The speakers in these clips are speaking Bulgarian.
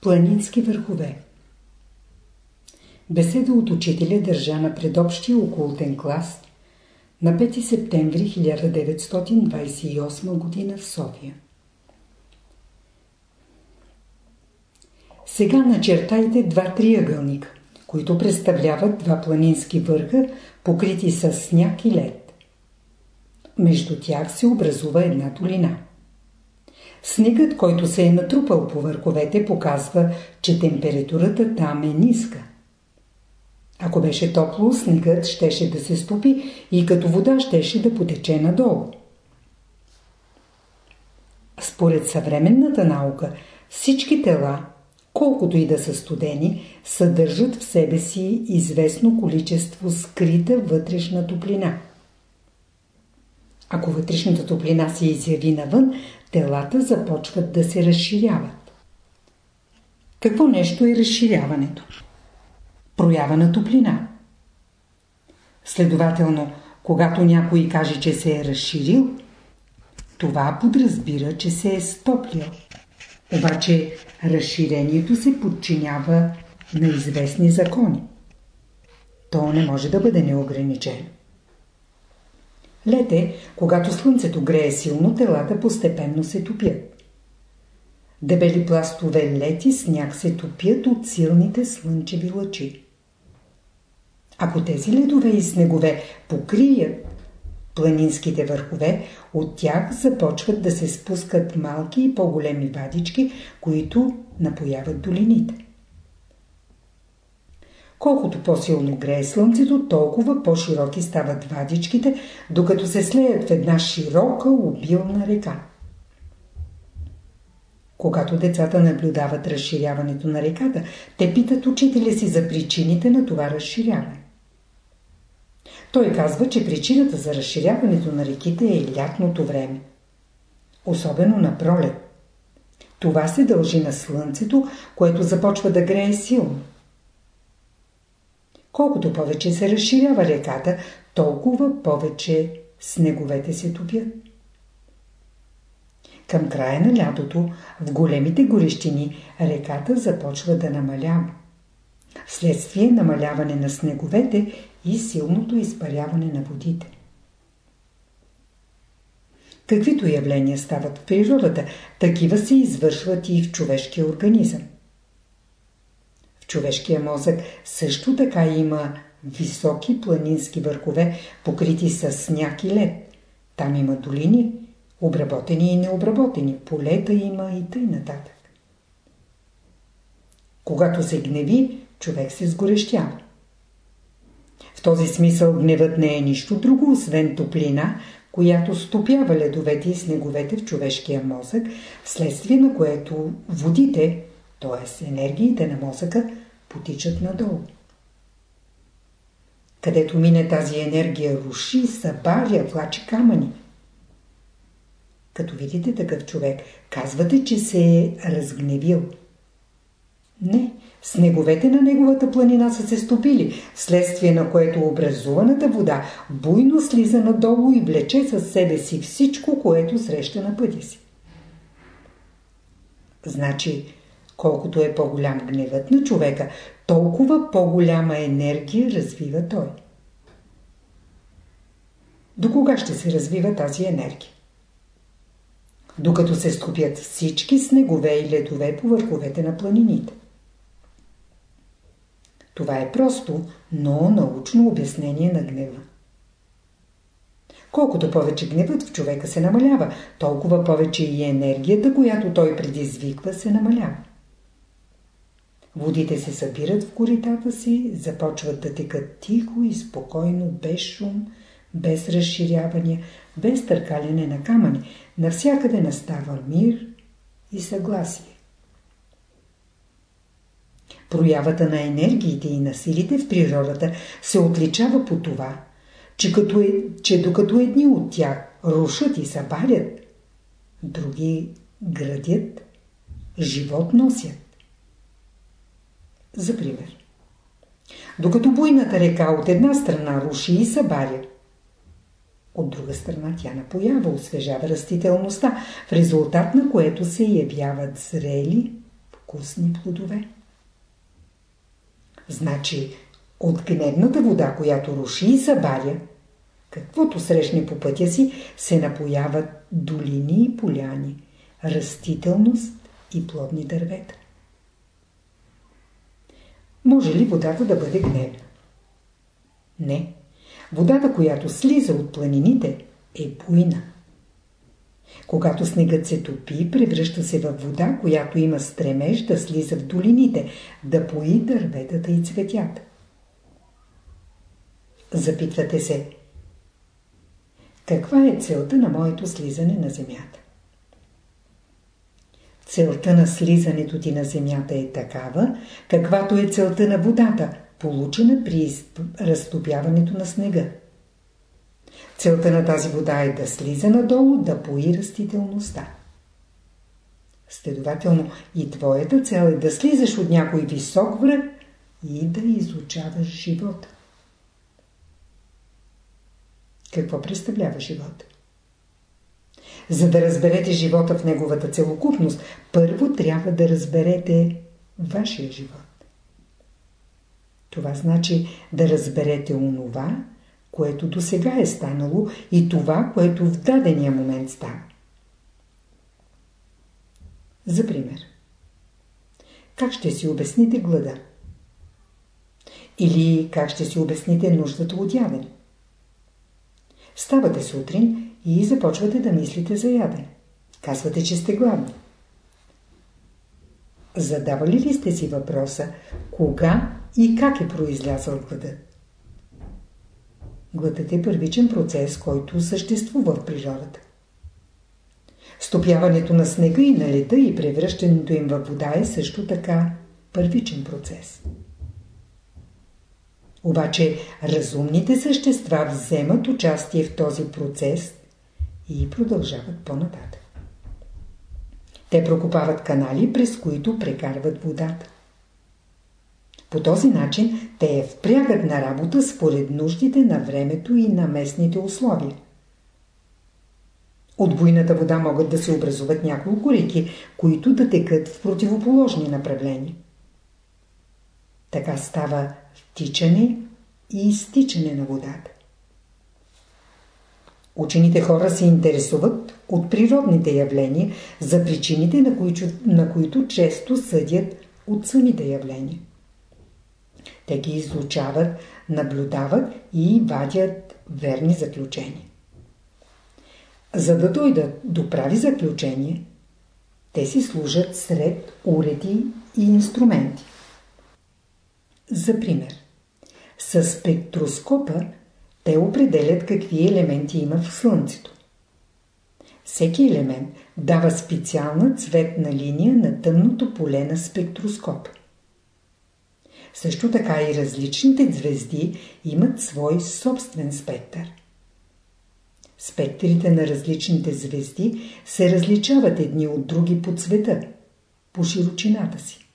Планински върхове Беседа от учителя държа на предобщия окултен клас на 5 септември 1928 г. в София. Сега начертайте два триъгълника, които представляват два планински върха, покрити с сняг и лед. Между тях се образува една долина. Снегът, който се е натрупал по върховете, показва, че температурата там е ниска. Ако беше топло, снегът щеше да се стопи и като вода щеше да потече надолу. Според съвременната наука, всички тела, колкото и да са студени, съдържат в себе си известно количество скрита вътрешна топлина. Ако вътрешната топлина се изяви навън, телата започват да се разширяват. Какво нещо е разширяването? Проява на топлина. Следователно, когато някой каже, че се е разширил, това подразбира, че се е стоплил. Обаче разширението се подчинява на известни закони. То не може да бъде неограничено. Лете, когато слънцето грее силно, телата постепенно се топят. Дебели пластове лети сняг се топят от силните слънчеви лъчи. Ако тези ледове и снегове покрият планинските върхове, от тях започват да се спускат малки и по-големи вадички, които напояват долините. Колкото по-силно грее слънцето, толкова по-широки стават вадичките, докато се слеят в една широка обилна река. Когато децата наблюдават разширяването на реката, те питат учителя си за причините на това разширяване. Той казва, че причината за разширяването на реките е лятното време. Особено на пролет. Това се дължи на слънцето, което започва да грее силно. Колкото повече се разширява реката, толкова повече снеговете се топят. Към края на лятото, в големите горещини, реката започва да намалява. Вследствие намаляване на снеговете и силното изпаряване на водите. Каквито явления стават в природата, такива се извършват и в човешкия организъм. Човешкия мозък също така има високи планински върхове, покрити с сняг и лед. Там има долини, обработени и необработени, полета има и тъй нататък. Когато се гневи, човек се сгорещява. В този смисъл гневът не е нищо друго, освен топлина, която стопява ледовете и снеговете в човешкия мозък, вследствие на което водите, т.е. енергиите на мозъка, потичат надолу. Където мине тази енергия, руши, събаря, влачи камъни. Като видите такъв човек, казвате, че се е разгневил. Не, Снеговете на неговата планина са се стопили, вследствие на което образуваната вода буйно слиза надолу и влече със себе си всичко, което среща на пътя си. Значи, колкото е по-голям гневът на човека, толкова по-голяма енергия развива той. До кога ще се развива тази енергия? Докато се скупят всички снегове и ледове по върховете на планините. Това е просто, но научно обяснение на гнева. Колкото повече гневът в човека се намалява, толкова повече и енергията, която той предизвиква, се намалява. Водите се събират в коритата си, започват да текат тихо и спокойно, без шум, без разширявания, без търкаляне на камъни. Навсякъде настава мир и съгласие. Проявата на енергиите и на силите в природата се отличава по това, че, като е, че докато едни от тях рушат и събарят, други градят, живот носят. За пример. Докато буйната река от една страна руши и събаря, от друга страна тя напоява, освежава растителността, в резултат на което се явяват зрели, вкусни плодове. Значи, от гневната вода, която руши и събаря, каквото срещне по пътя си, се напояват долини и поляни, растителност и плодни дървета. Може ли водата да бъде гневна? Не. Водата, която слиза от планините, е буйна. Когато снегът се топи, превръща се в вода, която има стремеж да слиза в долините, да пои дърветата и цветята. Запитвате се, каква е целта на моето слизане на земята? Целта на слизането ти на земята е такава, каквато е целта на водата, получена при разтопяването на снега. Целта на тази вода е да слиза надолу, да пои растителността. Следователно и твоята цел е да слизаш от някой висок връх и да изучаваш живота. Какво представлява живота? За да разберете живота в неговата целокупност, първо трябва да разберете вашия живот. Това значи да разберете онова, което до сега е станало и това, което в дадения момент става. За пример. Как ще си обясните глада? Или как ще си обясните нуждата от ядене? Ставате сутрин и започвате да мислите за ядене. Казвате, че сте гладни. Задавали ли сте си въпроса, кога и как е произлязъл гладът? Гладът е първичен процес, който съществува в природата. Стопяването на снега и на леда и превръщането им във вода е също така първичен процес. Обаче разумните същества вземат участие в този процес и продължават по-нататък. Те прокопават канали, през които прекарват водата. По този начин те я впрягат на работа според нуждите на времето и на местните условия. От буйната вода могат да се образуват няколко реки, които да текат в противоположни направления. Така става втичане и изтичане на водата. Учените хора се интересуват от природните явления за причините, на които, на които често съдят от самите явления. Те ги изучават, наблюдават и вадят верни заключения. За да дойдат до прави заключения, те си служат сред уреди и инструменти. За пример, с спектроскопа те определят какви елементи има в Слънцето. Всеки елемент дава специална цветна линия на тъмното поле на спектроскопа. Също така и различните звезди имат свой собствен спектър. Спектрите на различните звезди се различават едни от други по цвета, по широчината си.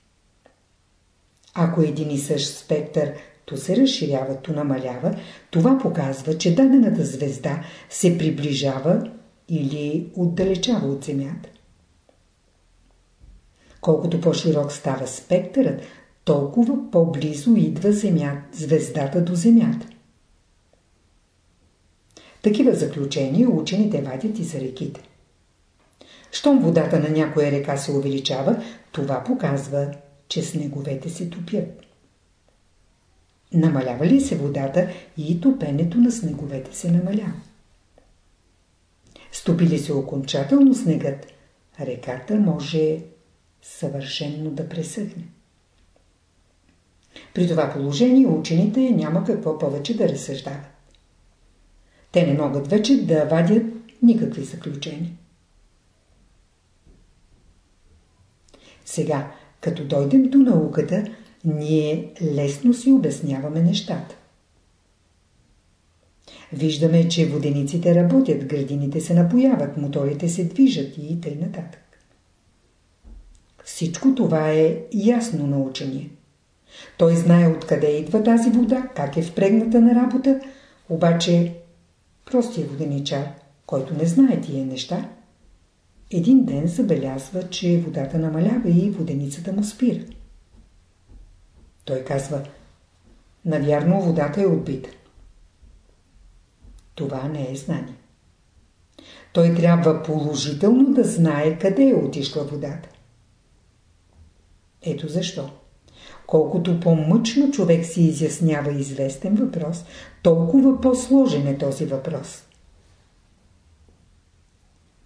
Ако един и същ спектър то се разширява, то намалява, това показва, че дадената звезда се приближава или отдалечава от Земята. Колкото по-широк става спектърът, толкова по-близо идва земя, звездата до Земята. Такива заключения учените вадят и за реките. Щом водата на някоя река се увеличава, това показва, че снеговете се топят. Намалява ли се водата и топенето на снеговете се намалява. Стопи ли се окончателно снегът, реката може съвършенно да пресъхне. При това положение учените няма какво повече да разсъждават. Те не могат вече да вадят никакви заключения. Сега, като дойдем до науката, ние лесно си обясняваме нещата. Виждаме, че водениците работят, градините се напояват, моторите се движат и нататък. Всичко това е ясно на учение. Той знае откъде идва тази вода, как е впрегната на работа, обаче простия воденичар, който не знае тия неща, Един ден забелязва, че водата намалява и воденицата му спира. Той казва, навярно водата е отбита. Това не е знание. Той трябва положително да знае къде е отишла водата. Ето защо. Колкото по-мъчно човек си изяснява известен въпрос, толкова по-сложен е този въпрос.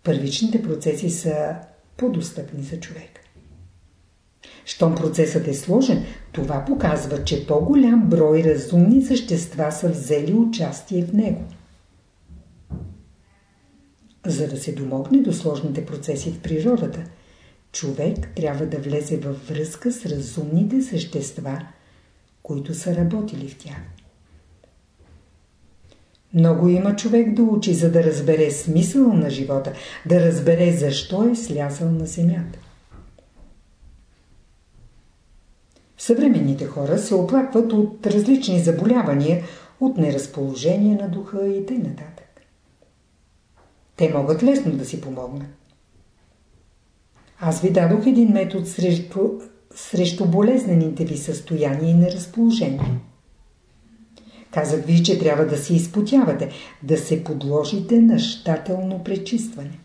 Първичните процеси са по-достъпни за човек. Щом процесът е сложен, това показва, че по-голям брой разумни същества са взели участие в него. За да се домогне до сложните процеси в природата, човек трябва да влезе във връзка с разумните същества, които са работили в тях. Много има човек да учи, за да разбере смисъл на живота, да разбере защо е слязал на земята. Съвременните хора се оплакват от различни заболявания, от неразположение на духа и т.н. Те могат лесно да си помогнат. Аз ви дадох един метод срещу, срещу болезнените ви състояния и неразположение. Казах ви, че трябва да се изпотявате, да се подложите на щателно пречистване.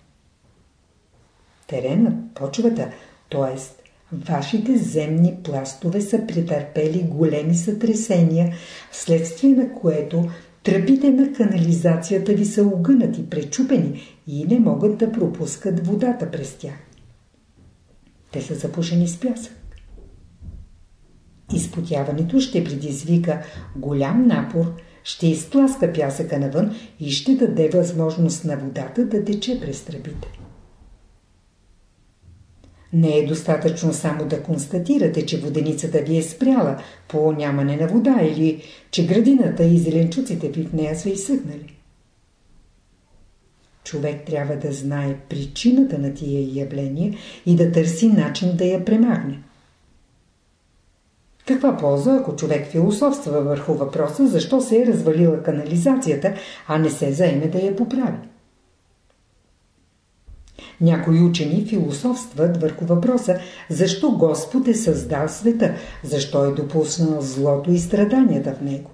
Теренът, почвата, т.е. вашите земни пластове са претърпели големи сътресения, вследствие на което тръбите на канализацията ви са огънати, пречупени и не могат да пропускат водата през тях. Те са запушени с пясък. Изпотяването ще предизвика голям напор, ще изтласка пясъка навън и ще даде възможност на водата да тече през тръбите. Не е достатъчно само да констатирате, че воденицата ви е спряла по нямане на вода или че градината и зеленчуците ви в нея са изсъхнали. Човек трябва да знае причината на тия явления и да търси начин да я премахне. Каква полза, ако човек философства върху въпроса, защо се е развалила канализацията, а не се заеме да я поправи? Някои учени философстват върху въпроса, защо Господ е създал света, защо е допуснал злото и страданията в него.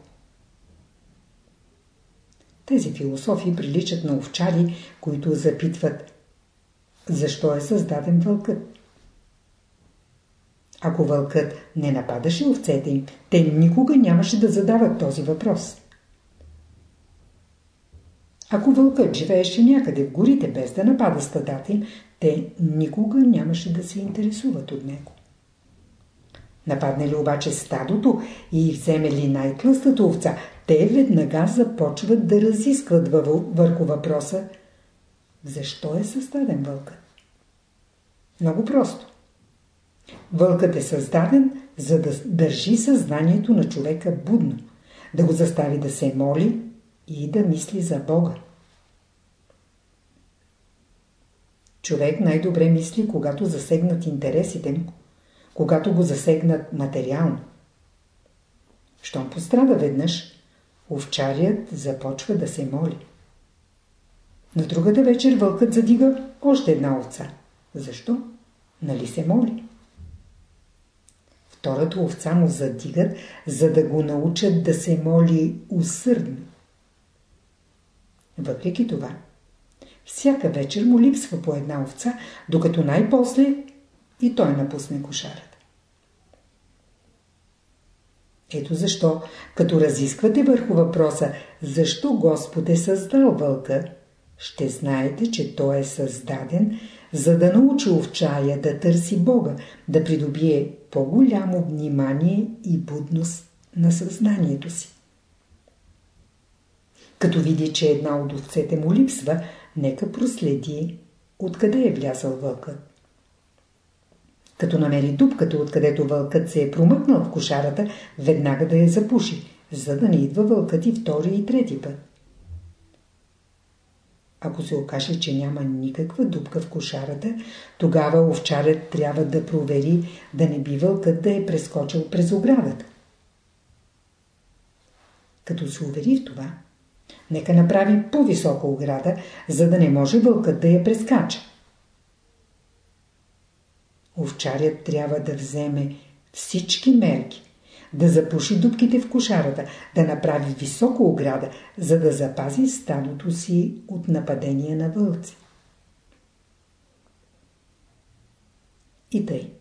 Тези философии приличат на овчари, които запитват защо е създаден вълкът. Ако вълкът не нападаше овцете им, те никога нямаше да задават този въпрос. Ако вълкът живееше някъде в горите без да напада стадата им, те никога нямаше да се интересуват от него. Нападне ли обаче стадото и вземе ли най-тлъстата овца, те веднага започват да разискват върху въпроса защо е създаден вълкът. Много просто. Вълкът е създаден, за да държи съзнанието на човека будно, да го застави да се моли и да мисли за Бога. Човек най-добре мисли, когато засегнат интересите му, когато го засегнат материално. Щом пострада веднъж, овчарият започва да се моли. На другата вечер вълкът задига още една овца. Защо? Нали се моли? Втората овца му задигат, за да го научат да се моли усърдно. Въпреки това, всяка вечер му липсва по една овца, докато най-после и той напусне кошарата. Ето защо, като разисквате върху въпроса, защо Господ е създал вълка, ще знаете, че той е създаден, за да научи овчая да търси Бога, да придобие по-голямо внимание и будност на съзнанието си. Като види, че една от овцете му липсва, нека проследи откъде е влязъл вълкът. Като намери дупката, откъдето вълкът се е промъкнал в кошарата, веднага да я запуши, за да не идва вълкът и втори и трети път. Ако се окаже, че няма никаква дупка в кошарата, тогава овчарят трябва да провери да не би вълкът да е прескочил през оградата. Като се увери в това, нека направи по-висока ограда, за да не може вълкът да я прескача. овчарят трябва да вземе всички мерки, да запуши дубките в кошарата, да направи висока ограда, за да запази стадото си от нападения на вълци. И тъй.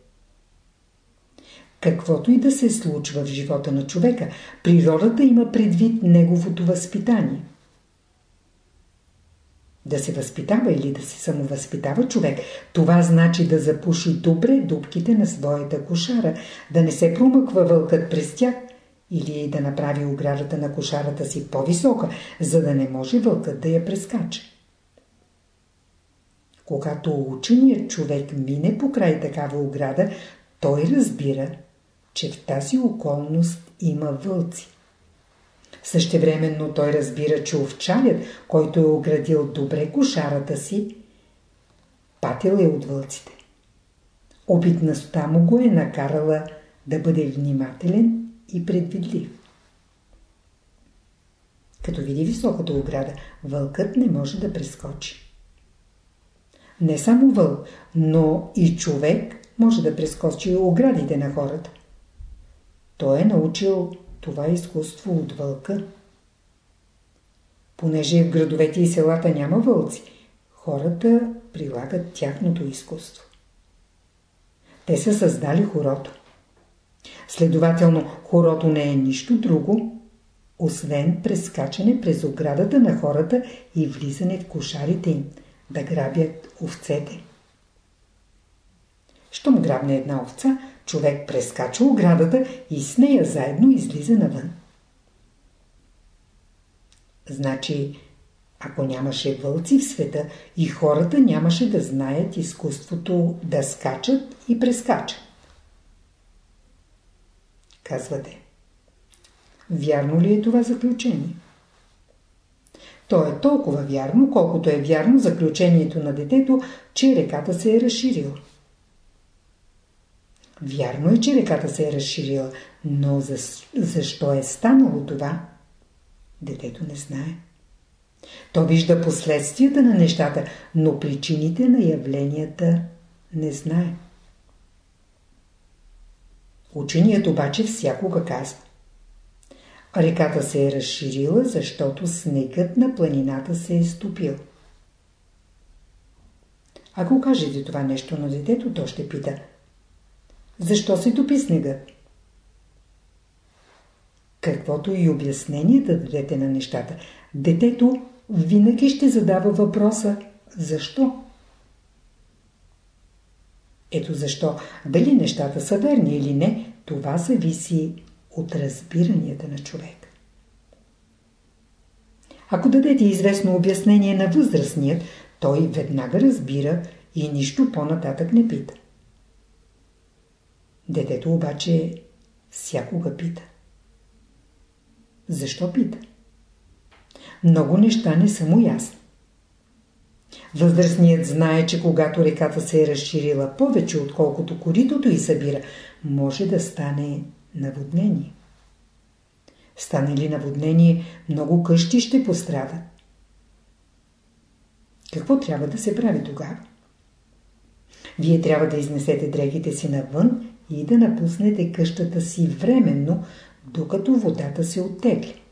Каквото и да се случва в живота на човека, природата има предвид неговото възпитание. Да се възпитава или да се самовъзпитава човек, това значи да запуши добре дубките на своята кошара, да не се промъква вълкът през тях или да направи оградата на кошарата си по-висока, за да не може вълкът да я прескача. Когато ученият човек мине по край такава ограда, той разбира, че в тази околност има вълци. Същевременно той разбира, че овчарят, който е оградил добре кошарата си, патил е от вълците. Опитността му го е накарала да бъде внимателен и предвидлив. Като види високата ограда, вълкът не може да прескочи. Не само вълк, но и човек може да прескочи оградите на хората. Той е научил това изкуство от вълка. Понеже в градовете и селата няма вълци, хората прилагат тяхното изкуство. Те са създали хорото. Следователно, хорото не е нищо друго, освен прескачане през оградата на хората и влизане в кошарите им, да грабят овцете. Щом грабне една овца, човек прескача оградата и с нея заедно излиза навън. Значи, ако нямаше вълци в света, и хората нямаше да знаят изкуството да скачат и прескачат. Казвате. Вярно ли е това заключение? То е толкова вярно, колкото е вярно заключението на детето, че реката се е разширила. Вярно е, че реката се е разширила, но за, защо е станало това? Детето не знае. То вижда последствията на нещата, но причините на явленията не знае. Ученият обаче всякога казва. Реката се е разширила, защото снегът на планината се е стопил. Ако кажете това нещо на детето, то ще пита – защо се топи снегът? Каквото и обяснение да дадете на нещата, детето винаги ще задава въпроса «Защо?». Ето защо, дали нещата са верни или не, това зависи от разбиранията на човек. Ако дадете известно обяснение на възрастният, той веднага разбира и нищо по-нататък не пита. Детето обаче всякога пита. Защо пита? Много неща не са му ясни. Възрастният знае, че когато реката се е разширила повече, отколкото коритото и събира, може да стане наводнение. Стане ли наводнение, много къщи ще пострадат. Какво трябва да се прави тогава? Вие трябва да изнесете дрехите си навън и да напуснете къщата си временно, докато водата се оттегли.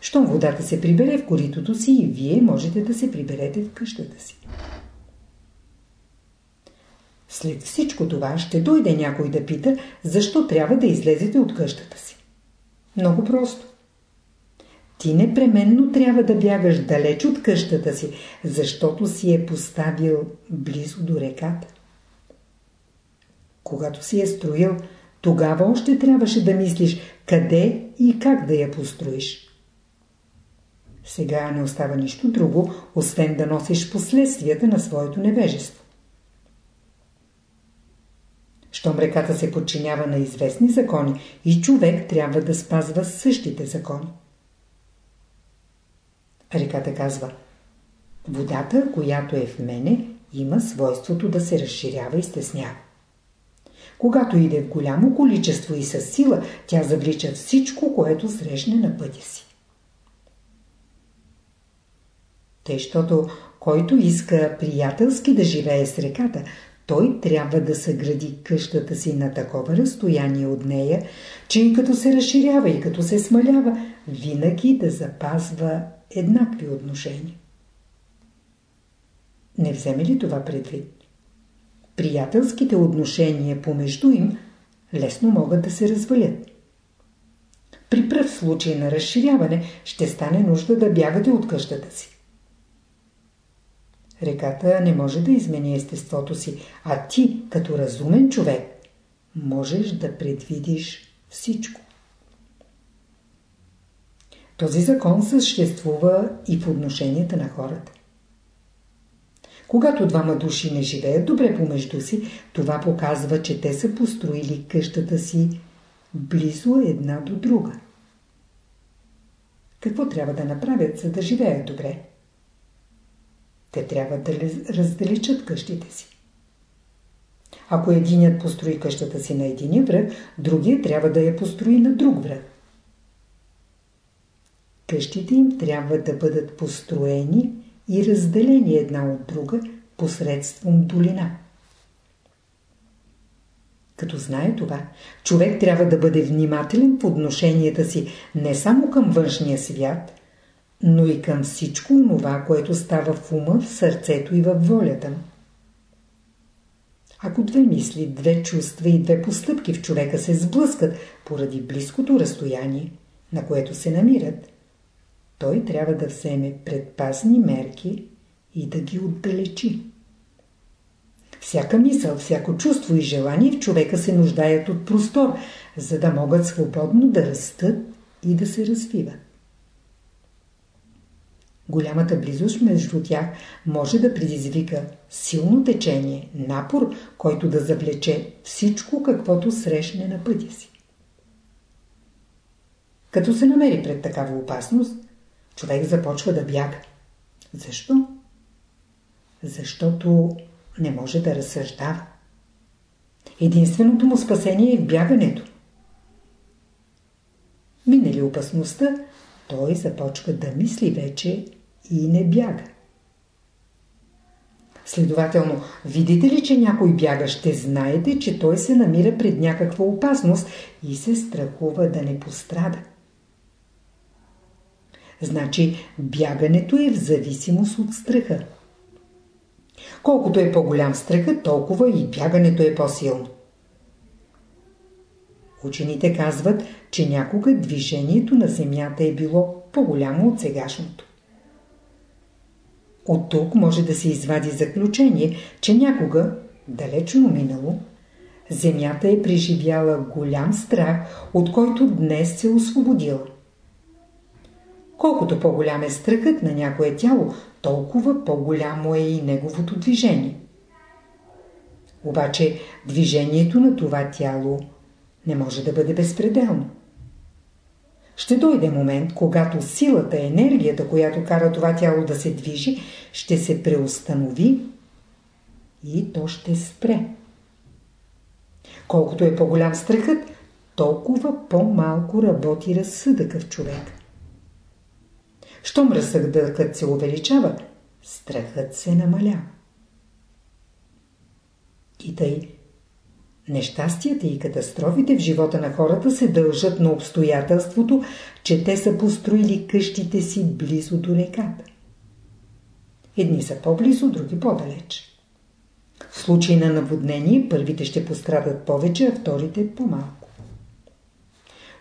Щом водата се прибере в коритото си и вие можете да се приберете в къщата си. След всичко това ще дойде някой да пита, защо трябва да излезете от къщата си. Много просто. Ти непременно трябва да бягаш далеч от къщата си, защото си е поставил близо до реката. Когато си е строил, тогава още трябваше да мислиш къде и как да я построиш. Сега не остава нищо друго, освен да носиш последствията на своето невежество. Щом реката се подчинява на известни закони и човек трябва да спазва същите закони. Реката казва Водата, която е в мене, има свойството да се разширява и стеснява. Когато иде в голямо количество и със сила, тя завлича всичко, което срещне на пътя си. Тъй, щото който иска приятелски да живее с реката, той трябва да съгради къщата си на такова разстояние от нея, че и като се разширява и като се смалява, винаги да запазва еднакви отношения. Не вземе ли това предвид? Приятелските отношения помежду им лесно могат да се развалят. При пръв случай на разширяване ще стане нужда да бягате от къщата си. Реката не може да измени естеството си, а ти, като разумен човек, можеш да предвидиш всичко. Този закон съществува и в отношенията на хората. Когато двама души не живеят добре помежду си, това показва, че те са построили къщата си близо една до друга. Какво трябва да направят, за да живеят добре? Те трябва да раздалечат къщите си. Ако единият построи къщата си на единия връх, другият трябва да я построи на друг връх. Къщите им трябва да бъдат построени и разделени една от друга посредством долина. Като знае това, човек трябва да бъде внимателен в отношенията си не само към външния свят, но и към всичко това, което става в ума, в сърцето и във волята му. Ако две мисли, две чувства и две постъпки в човека се сблъскат поради близкото разстояние, на което се намират, той трябва да вземе предпазни мерки и да ги отдалечи. Всяка мисъл, всяко чувство и желание в човека се нуждаят от простор, за да могат свободно да растат и да се развиват. Голямата близост между тях може да предизвика силно течение, напор, който да завлече всичко, каквото срещне на пътя си. Като се намери пред такава опасност, човек започва да бяга. Защо? Защото не може да разсъждава. Единственото му спасение е в бягането. Минали опасността, той започва да мисли вече и не бяга. Следователно, видите ли, че някой бяга, ще знаете, че той се намира пред някаква опасност и се страхува да не пострада. Значи, бягането е в зависимост от страха. Колкото е по-голям страхът, толкова и бягането е по-силно. Учените казват, че някога движението на Земята е било по-голямо от сегашното. От тук може да се извади заключение, че някога, далечно минало, Земята е преживяла голям страх, от който днес се освободила. Колкото по-голям е страхът на някое тяло, толкова по-голямо е и неговото движение. Обаче движението на това тяло не може да бъде безпределно. Ще дойде момент, когато силата, енергията, която кара това тяло да се движи, ще се преустанови и то ще спре. Колкото е по-голям страхът, толкова по-малко работи разсъдъка в човек. Щом разсъдъкът се увеличава, страхът се намалява. И тъй, Нещастията и катастрофите в живота на хората се дължат на обстоятелството, че те са построили къщите си близо до реката. Едни са по-близо, други по-далеч. В случай на наводнение, първите ще пострадат повече, а вторите по-малко.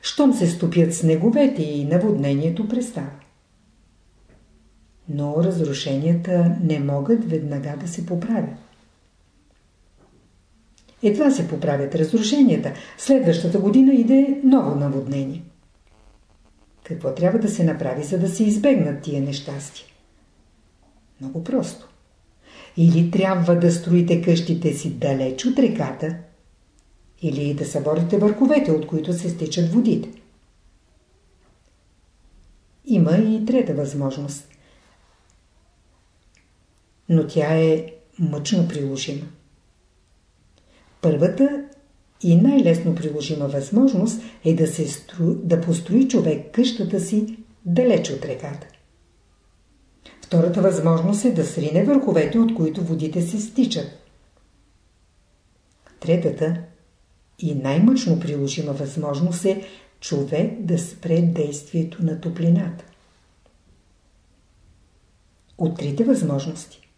Щом се стопят снеговете и наводнението престава. Но разрушенията не могат веднага да се поправят. Едва се поправят разрушенията. Следващата година иде ново наводнение. Какво трябва да се направи, за да се избегнат тия нещастия? Много просто. Или трябва да строите къщите си далеч от реката, или да съборите върховете, от които се стичат водите. Има и трета възможност. Но тя е мъчно приложима. Първата и най-лесно приложима възможност е да, се стру... да построи човек къщата си далеч от реката. Втората възможност е да срине върховете, от които водите се стичат. Третата и най-мъчно приложима възможност е човек да спре действието на топлината. От трите възможности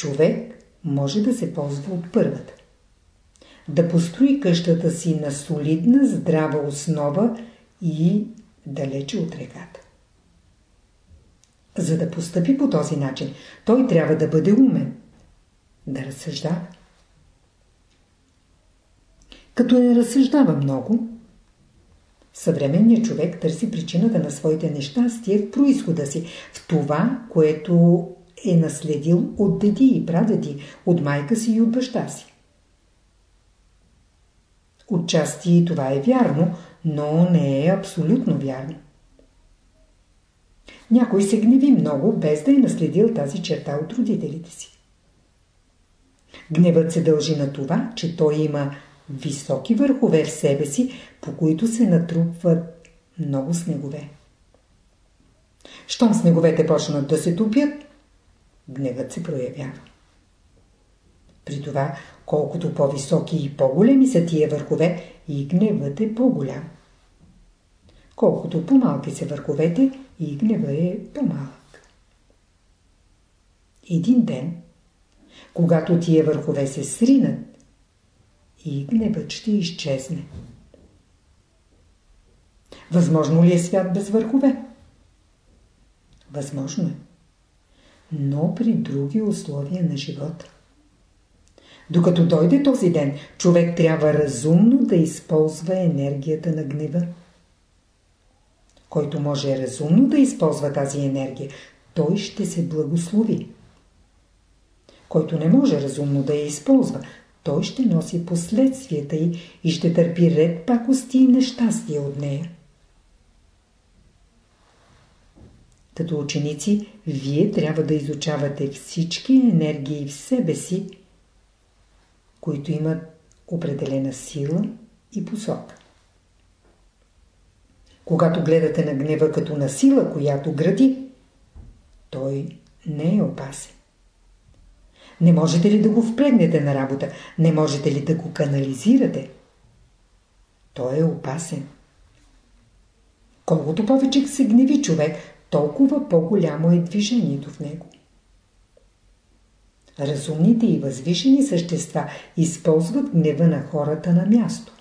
човек може да се ползва от първата. Да построи къщата си на солидна, здрава основа и далече от реката. За да постъпи по този начин, той трябва да бъде умен, да разсъждава. Като не разсъждава много, съвременният човек търси причината на своите нещастия в происхода си, в това, което е наследил от деди и прадеди, от майка си и от баща си. Отчасти това е вярно, но не е абсолютно вярно. Някой се гневи много, без да е наследил тази черта от родителите си. Гневът се дължи на това, че той има високи върхове в себе си, по които се натрупват много снегове. Щом снеговете почнат да се тупят, гневът се проявява. При това, колкото по-високи и по-големи са тия върхове, и гневът е по-голям. Колкото по-малки са върховете, и гнева е по-малък. Един ден, когато тия върхове се сринат, и гневът ще изчезне. Възможно ли е свят без върхове? Възможно е. Но при други условия на живота. Докато дойде този ден, човек трябва разумно да използва енергията на гнева. Който може разумно да използва тази енергия, той ще се благослови. Който не може разумно да я използва, той ще носи последствията й и ще търпи ред пакости и нещастия от нея. Като ученици, вие трябва да изучавате всички енергии в себе си, които имат определена сила и посока. Когато гледате на гнева като на сила, която гради, той не е опасен. Не можете ли да го впрегнете на работа? Не можете ли да го канализирате? Той е опасен. Колкото повече се гневи човек, толкова по-голямо е движението в него. Разумните и възвишени същества използват гнева на хората на място.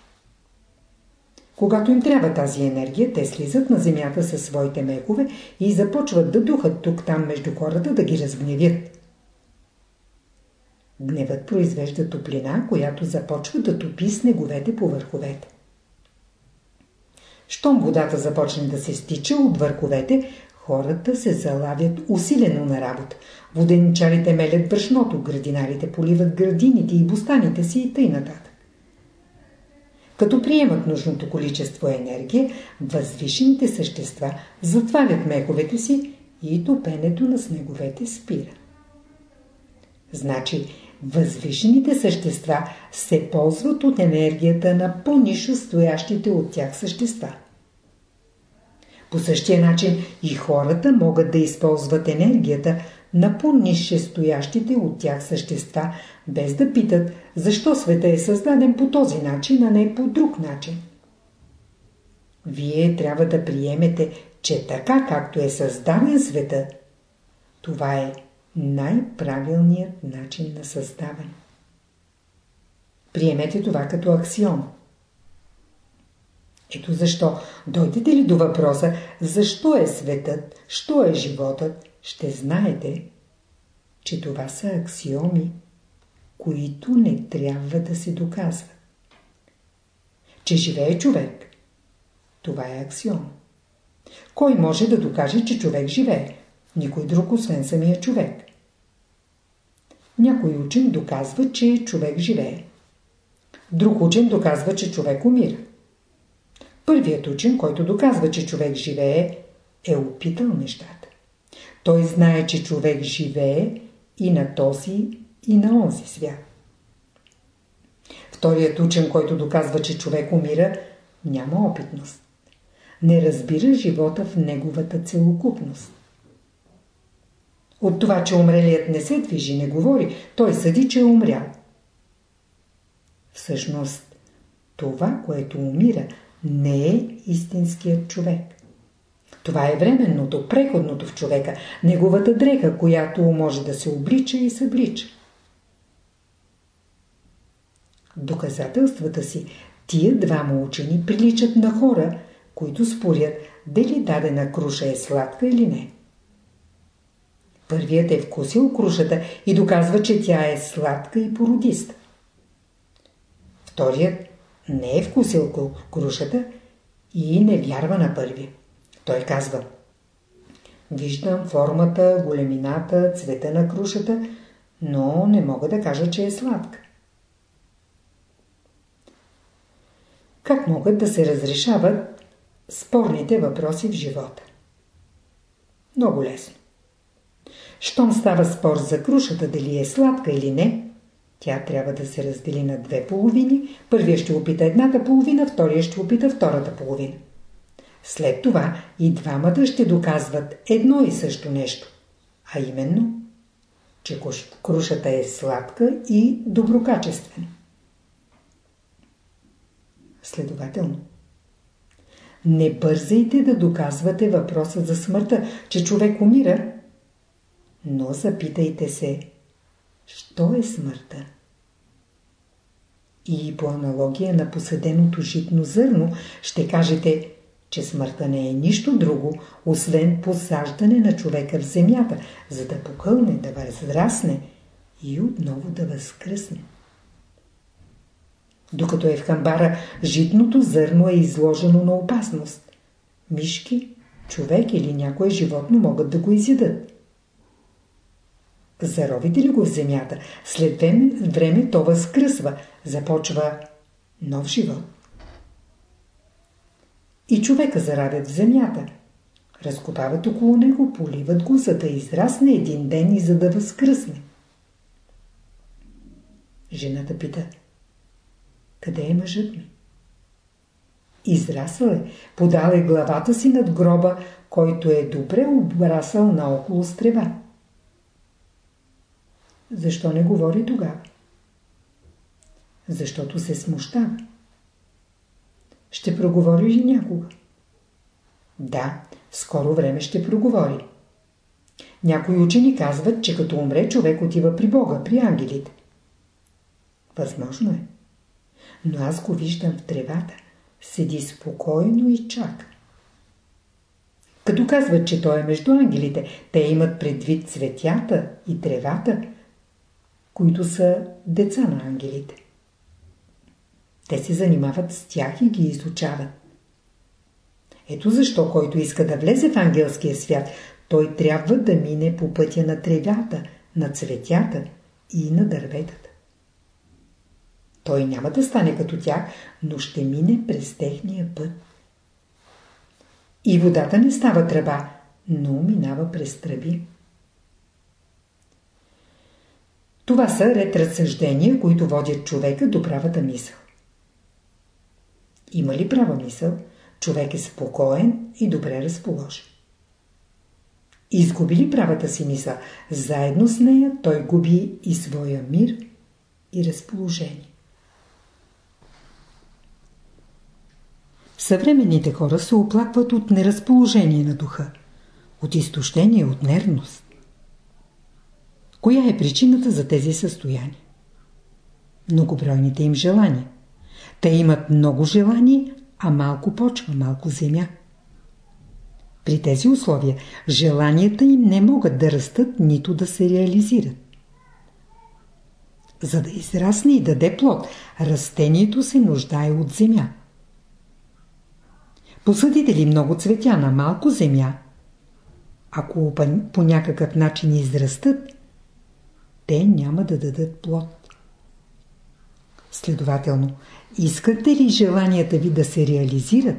Когато им трябва тази енергия, те слизат на земята със своите мекове и започват да духат тук-там между хората да ги разгневят. Гневът произвежда топлина, която започва да топи снеговете по върховете. Щом водата започне да се стича от върховете, хората се залавят усилено на работа. Воденичарите мелят брашното, градинарите поливат градините и бустаните си и тъй нататък. Като приемат нужното количество енергия, възвишените същества затварят меховете си и топенето на снеговете спира. Значи, Възвишените същества се ползват от енергията на по-нишо стоящите от тях същества. По същия начин и хората могат да използват енергията на по-нише стоящите от тях същества, без да питат защо света е създаден по този начин, а не по друг начин. Вие трябва да приемете, че така както е създаден света, това е най-правилният начин на създаване. Приемете това като аксиом. Ето защо, дойдете ли до въпроса, защо е светът, що е животът, ще знаете, че това са аксиоми, които не трябва да се доказват. Че живее човек, това е аксиом. Кой може да докаже, че човек живее? Никой друг, освен самия човек. Някой учен доказва, че човек живее. Друг учен доказва, че човек умира. Първият учен, който доказва, че човек живее, е опитал нещата. Той знае, че човек живее и на този, и на онзи свят. Вторият учен, който доказва, че човек умира, няма опитност. Не разбира живота в неговата целокупност. От това, че умрелият не се движи, не говори, той съди, че е умрял. Всъщност, това, което умира, не е истинският човек. Това е временното, преходното в човека, неговата дреха, която може да се облича и съблича. Доказателствата си тия двама учени приличат на хора, които спорят дали дадена круша е сладка или не. Първият е вкусил крушата и доказва, че тя е сладка и породиста. Вторият не е вкусил крушата и не вярва на първия. Той казва Виждам формата, големината, цвета на крушата, но не мога да кажа, че е сладка. Как могат да се разрешават спорните въпроси в живота? Много лесно. Щом става спор за крушата дали е сладка или не, тя трябва да се раздели на две половини. Първия ще опита едната половина, втория ще опита втората половина. След това и двамата ще доказват едно и също нещо, а именно, че крушата е сладка и доброкачествена. Следователно, не бързайте да доказвате въпроса за смъртта, че човек умира, но запитайте се, що е смъртта? И по аналогия на посъденото житно зърно ще кажете, че смъртта не е нищо друго, освен посаждане на човека в земята, за да покълне, да възрасне и отново да възкръсне. Докато е в хамбара, житното зърно е изложено на опасност. Мишки, човек или някое животно могат да го изядат. Заровите ли го в земята, след време то възкръсва, започва нов живот. И човека заравят в земята. Разкопават около него, поливат го, за да израсне един ден и за да възкръсне. Жената пита, къде е мъжът ми? Израсъл е, подал е главата си над гроба, който е добре обрасъл наоколо с трева. Защо не говори тогава? Защото се смущава. Ще проговори ли някога? Да, скоро време ще проговори. Някои учени казват, че като умре човек отива при Бога, при ангелите. Възможно е. Но аз го виждам в тревата. Седи спокойно и чака. Като казват, че той е между ангелите, те имат предвид цветята и тревата, които са деца на ангелите. Те се занимават с тях и ги изучават. Ето защо, който иска да влезе в ангелския свят, той трябва да мине по пътя на тревята, на цветята и на дърветата. Той няма да стане като тях, но ще мине през техния път. И водата не става тръба, но минава през тръби. Това са ред разсъждения, които водят човека до правата мисъл. Има ли права мисъл, човек е спокоен и добре разположен. Изгуби ли правата си мисъл, заедно с нея той губи и своя мир и разположение. Съвременните хора се оплакват от неразположение на духа, от изтощение, от нервност. Коя е причината за тези състояния? Многобройните им желания. Те имат много желания, а малко почва, малко земя. При тези условия желанията им не могат да растат, нито да се реализират. За да израсне и даде плод, растението се нуждае от земя. Посъдите ли много цветя на малко земя, ако по някакъв начин израстат, те няма да дадат плод. Следователно, искате ли желанията ви да се реализират?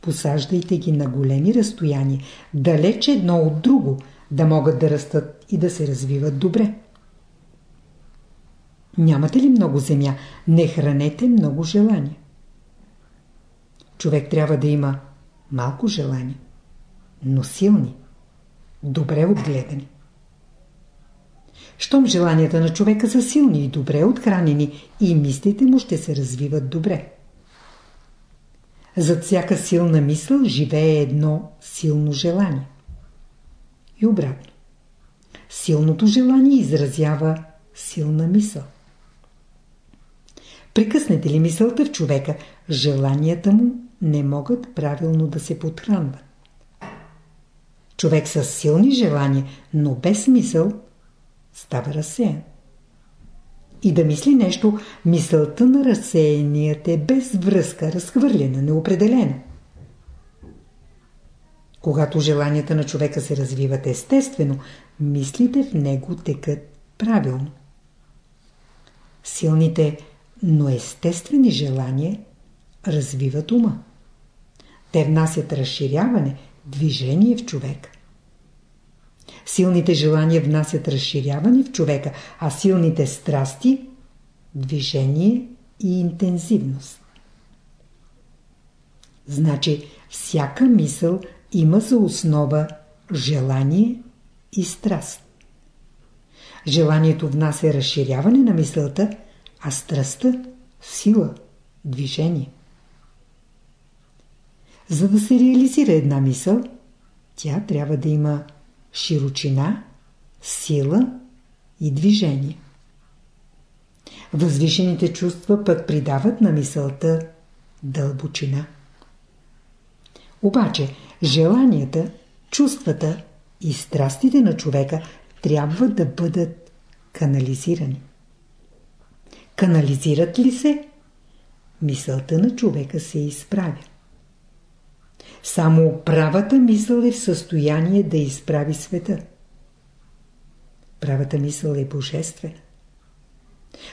Посаждайте ги на големи разстояния, далеч едно от друго, да могат да растат и да се развиват добре. Нямате ли много земя? Не хранете много желания. Човек трябва да има малко желания, но силни, добре отгледани. Щом желанията на човека са силни и добре отхранени, и мислите му ще се развиват добре. Зад всяка силна мисъл живее едно силно желание. И обратно. Силното желание изразява силна мисъл. Прекъснете ли мисълта в човека, желанията му не могат правилно да се подхранват. Човек с силни желания, но без мисъл, става разсеян. И да мисли нещо, мисълта на разсеяният е без връзка, разхвърлена, неопределена. Когато желанията на човека се развиват естествено, мислите в него текат правилно. Силните, но естествени желания развиват ума. Те внасят разширяване, движение в човека. Силните желания внасят разширяване в човека, а силните страсти – движение и интензивност. Значи, всяка мисъл има за основа желание и страст. Желанието внася разширяване на мисълта, а страстта – сила, движение. За да се реализира една мисъл, тя трябва да има широчина, сила и движение. Възвишените чувства пък придават на мисълта дълбочина. Обаче, желанията, чувствата и страстите на човека трябва да бъдат канализирани. Канализират ли се, мисълта на човека се изправя. Само правата мисъл е в състояние да изправи света. Правата мисъл е божествена.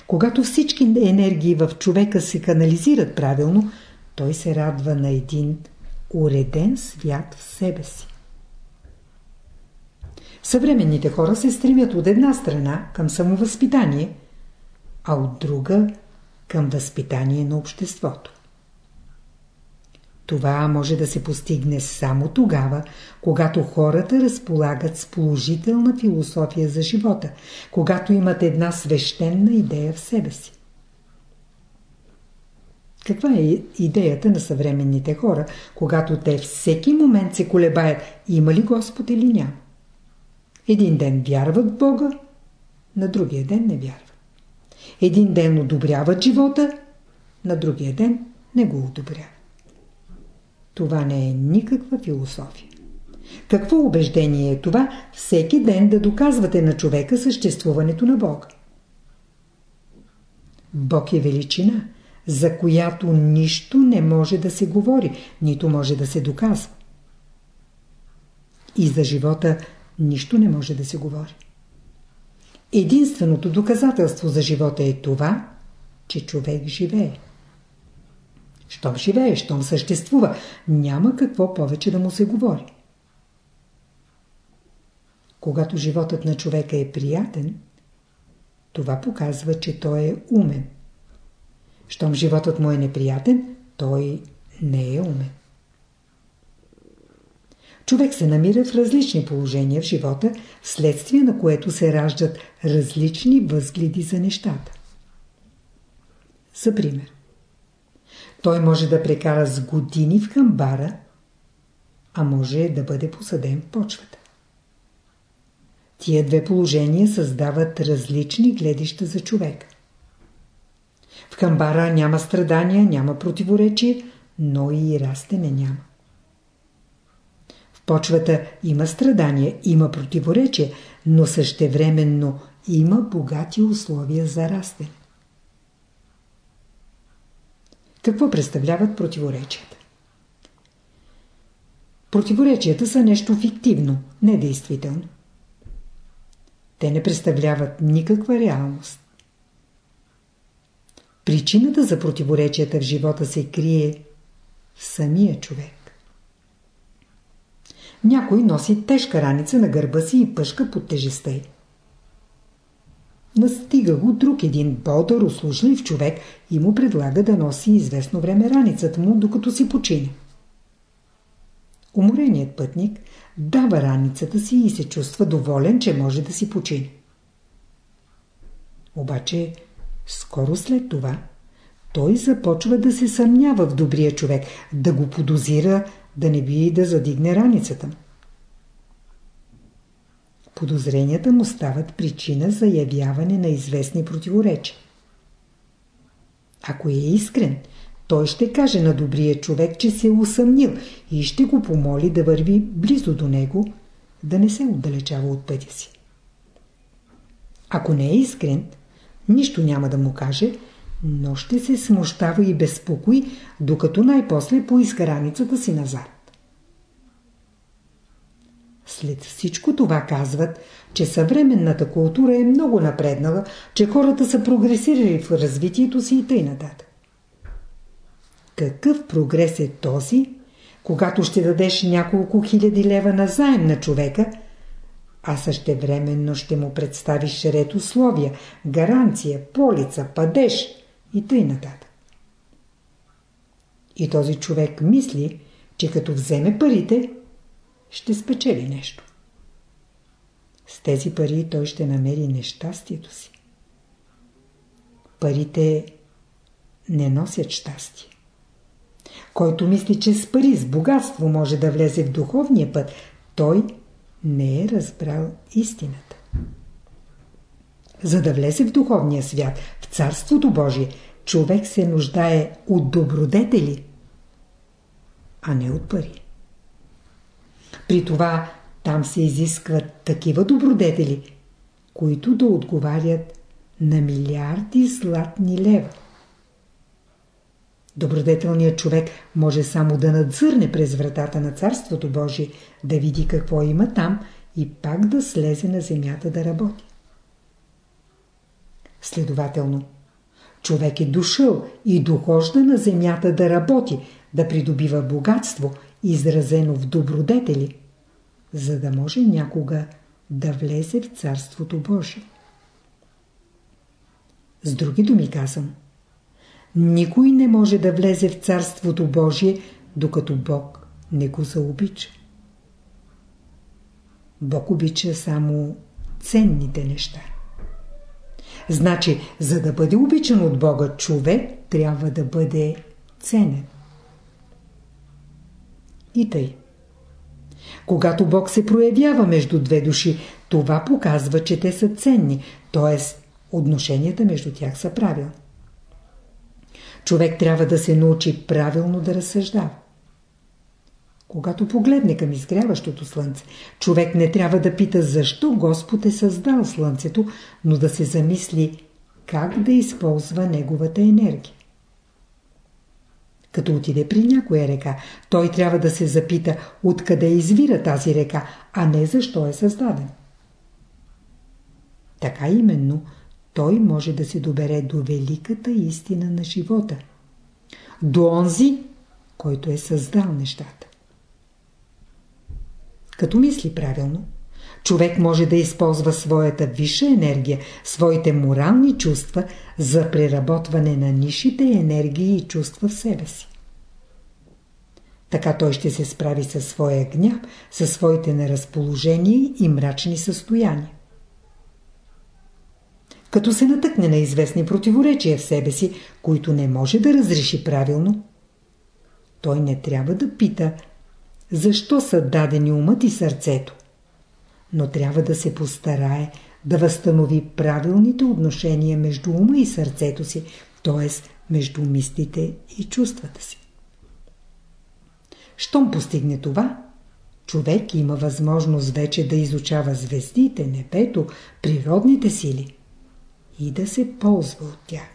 Когато всички енергии в човека се канализират правилно, той се радва на един уреден свят в себе си. Съвременните хора се стремят от една страна към самовъзпитание, а от друга към възпитание на обществото. Това може да се постигне само тогава, когато хората разполагат с положителна философия за живота, когато имат една свещена идея в себе си. Каква е идеята на съвременните хора, когато те всеки момент се колебаят има ли Господ или няма? Един ден вярват в Бога, на другия ден не вярват. Един ден одобряват живота, на другия ден не го одобряват. Това не е никаква философия. Какво убеждение е това всеки ден да доказвате на човека съществуването на Бога? Бог е величина, за която нищо не може да се говори, нито може да се доказва. И за живота нищо не може да се говори. Единственото доказателство за живота е това, че човек живее. Щом живее, щом съществува, няма какво повече да му се говори. Когато животът на човека е приятен, това показва, че той е умен. Щом животът му е неприятен, той не е умен. Човек се намира в различни положения в живота, вследствие на което се раждат различни възгледи за нещата. За пример. Той може да прекара с години в камбара, а може да бъде посаден в почвата. Тия две положения създават различни гледища за човек. В камбара няма страдания, няма противоречие, но и растене няма. В почвата има страдания, има противоречие, но същевременно има богати условия за растене. Какво представляват противоречията? Противоречията са нещо фиктивно, недействително. Те не представляват никаква реалност. Причината за противоречията в живота се крие в самия човек. Някой носи тежка раница на гърба си и пъшка под тежестта й. Настига го друг един бодър, услужлив човек и му предлага да носи известно време раницата му, докато си почине. Умореният пътник дава раницата си и се чувства доволен, че може да си почине. Обаче, скоро след това, той започва да се съмнява в добрия човек, да го подозира, да не би да задигне раницата му. Подозренията му стават причина за явяване на известни противоречия. Ако е искрен, той ще каже на добрия човек, че се е усъмнил и ще го помоли да върви близо до него, да не се отдалечава от пътя си. Ако не е искрен, нищо няма да му каже, но ще се смущава и безпокои, докато най-после поиска раницата си назад. След всичко това казват, че съвременната култура е много напреднала, че хората са прогресирали в развитието си и тъй нататък. Какъв прогрес е този, когато ще дадеш няколко хиляди лева на заем на човека, а същевременно ще му представиш ред условия, гаранция, полица, падеж и тъй. И този човек мисли, че като вземе парите, ще спечели нещо. С тези пари той ще намери нещастието си. Парите не носят щастие. Който мисли, че с пари, с богатство може да влезе в духовния път, той не е разбрал истината. За да влезе в духовния свят, в Царството Божие, човек се нуждае от добродетели, а не от пари. При това там се изискват такива добродетели, които да отговарят на милиарди златни лева. Добродетелният човек може само да надзърне през вратата на Царството Божие, да види какво има там и пак да слезе на земята да работи. Следователно, човек е дошъл и дохожда на земята да работи, да придобива богатство, изразено в добродетели, за да може някога да влезе в Царството Божие. С други думи казвам, никой не може да влезе в Царството Божие, докато Бог не го заобича. Бог обича само ценните неща. Значи, за да бъде обичан от Бога, човек трябва да бъде ценен. И тъй. Когато Бог се проявява между две души, това показва, че те са ценни, т.е. отношенията между тях са правилни. Човек трябва да се научи правилно да разсъждава. Когато погледне към изгряващото слънце, човек не трябва да пита защо Господ е създал слънцето, но да се замисли как да използва неговата енергия. Като отиде при някоя река, той трябва да се запита откъде извира тази река, а не защо е създаден. Така именно той може да се добере до великата истина на живота. До онзи, който е създал нещата. Като мисли правилно, човек може да използва своята висша енергия, своите морални чувства за преработване на нишите енергии и чувства в себе си. Така той ще се справи със своя гняв, със своите неразположения и мрачни състояния. Като се натъкне на известни противоречия в себе си, които не може да разреши правилно, той не трябва да пита защо са дадени умът и сърцето, но трябва да се постарае да възстанови правилните отношения между ума и сърцето си, т.е. между мислите и чувствата си. Щом постигне това, човек има възможност вече да изучава звездите, небето, природните сили и да се ползва от тях.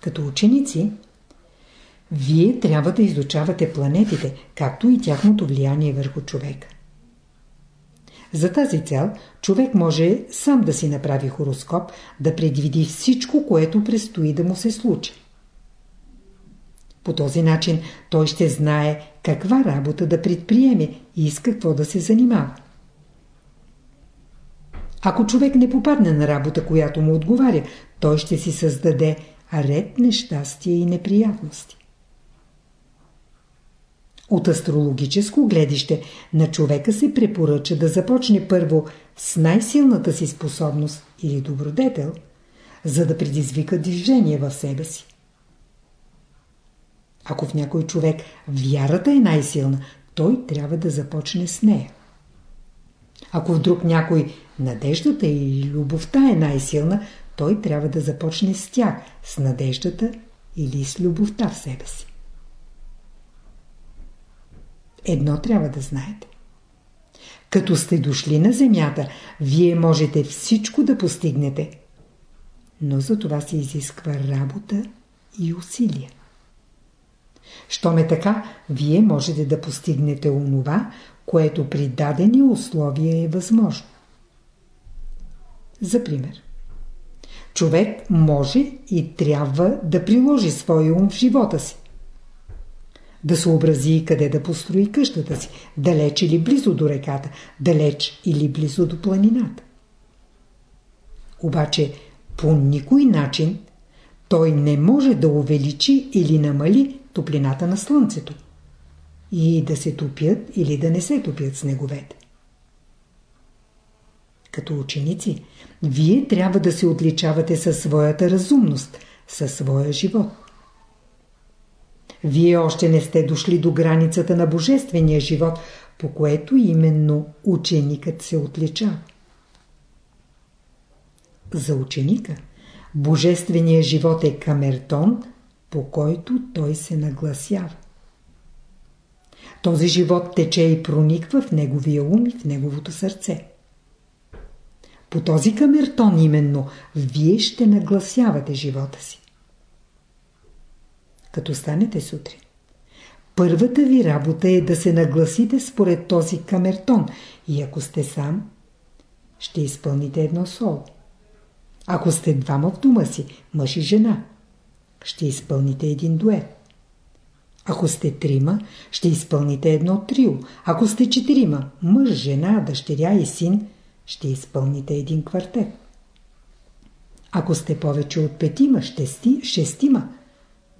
Като ученици, вие трябва да изучавате планетите, както и тяхното влияние върху човека. За тази цел човек може сам да си направи хороскоп, да предвиди всичко, което предстои да му се случи. По този начин той ще знае каква работа да предприеме и с какво да се занимава. Ако човек не попадне на работа, която му отговаря, той ще си създаде ред нещастия и неприятности. От астрологическо гледище на човека се препоръча да започне първо с най-силната си способност или добродетел, за да предизвика движение в себе си. Ако в някой човек вярата е най-силна, той трябва да започне с нея. Ако в друг някой надеждата и любовта е най-силна, той трябва да започне с тях, с надеждата или с любовта в себе си. Едно трябва да знаете. Като сте дошли на земята, вие можете всичко да постигнете. Но за това се изисква работа и усилия. Щом е така, вие можете да постигнете онова, което при дадени условия е възможно. За пример. Човек може и трябва да приложи своя ум в живота си. Да съобрази къде да построи къщата си, далеч или близо до реката, далеч или близо до планината. Обаче по никой начин той не може да увеличи или намали топлината на слънцето и да се топят или да не се топят снеговете. Като ученици, вие трябва да се отличавате със своята разумност, със своя живот. Вие още не сте дошли до границата на божествения живот, по което именно ученикът се отличава. За ученика божественият живот е камертон, по който той се нагласява. Този живот тече и прониква в неговия ум и в неговото сърце. По този камертон именно вие ще нагласявате живота си. Като станете сутрин, първата ви работа е да се нагласите според този камертон и ако сте сам, ще изпълните едно соло. Ако сте двама в дома си, мъж и жена, ще изпълните един дует. Ако сте трима, ще изпълните едно трио. Ако сте четирима, мъж, жена, дъщеря и син, ще изпълните един квартет. Ако сте повече от петима, шести, шестима,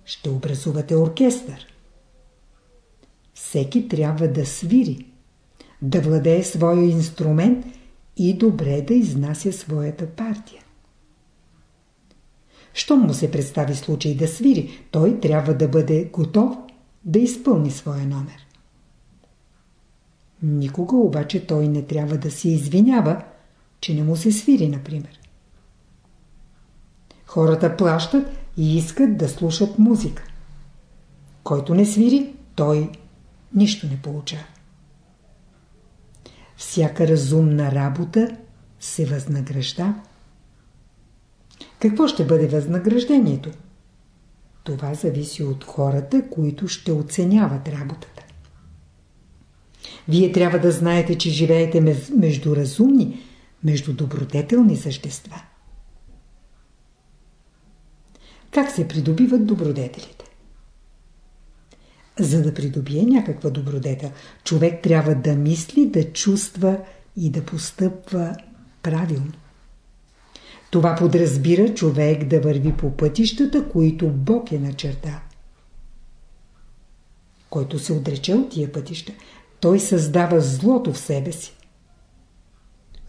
ще образувате оркестър. Всеки трябва да свири, да владее своя инструмент и добре да изнася своята партия. Щом му се представи случай да свири, той трябва да бъде готов да изпълни своя номер. Никога обаче той не трябва да се извинява, че не му се свири, например. Хората плащат и искат да слушат музика. Който не свири, той нищо не получава. Всяка разумна работа се възнаграждава. Какво ще бъде възнаграждението? Това зависи от хората, които ще оценяват работата. Вие трябва да знаете, че живеете между разумни, между добродетелни същества. Как се придобиват добродетелите? За да придобие някаква добродетел, човек трябва да мисли, да чувства и да постъпва правилно. Това подразбира човек да върви по пътищата, които Бог е начерта. Който се отрече от тия пътища, той създава злото в себе си.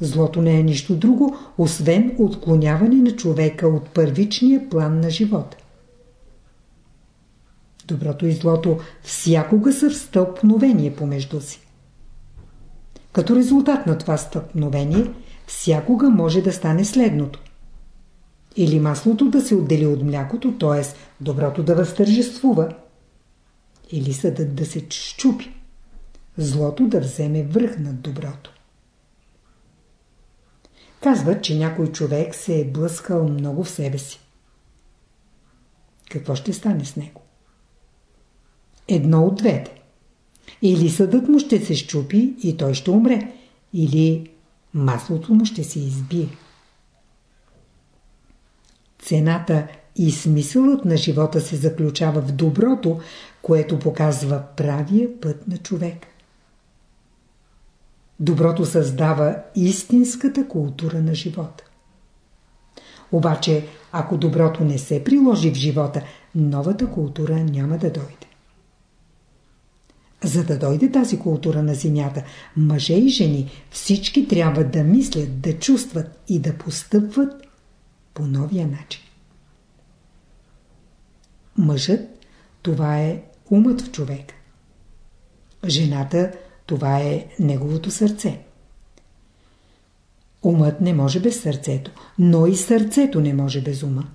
Злото не е нищо друго, освен отклоняване на човека от първичния план на живота. Доброто и злото всякога са в стълкновение помежду си. Като резултат на това стълкновение, всякога може да стане следното. Или маслото да се отдели от млякото, т.е. доброто да възтържествува. Или съдът да се щупи. Злото да вземе връх над доброто. Казват, че някой човек се е блъскал много в себе си. Какво ще стане с него? Едно от двете. Или съдът му ще се щупи и той ще умре, или маслото му ще се избие. Цената и смисълът на живота се заключава в доброто, което показва правия път на човек. Доброто създава истинската култура на живота. Обаче, ако доброто не се приложи в живота, новата култура няма да дойде. За да дойде тази култура на земята, мъже и жени всички трябва да мислят, да чувстват и да постъпват по новия начин. Мъжът – това е умът в човек. Жената – това е неговото сърце. Умът не може без сърцето, но и сърцето не може без ума.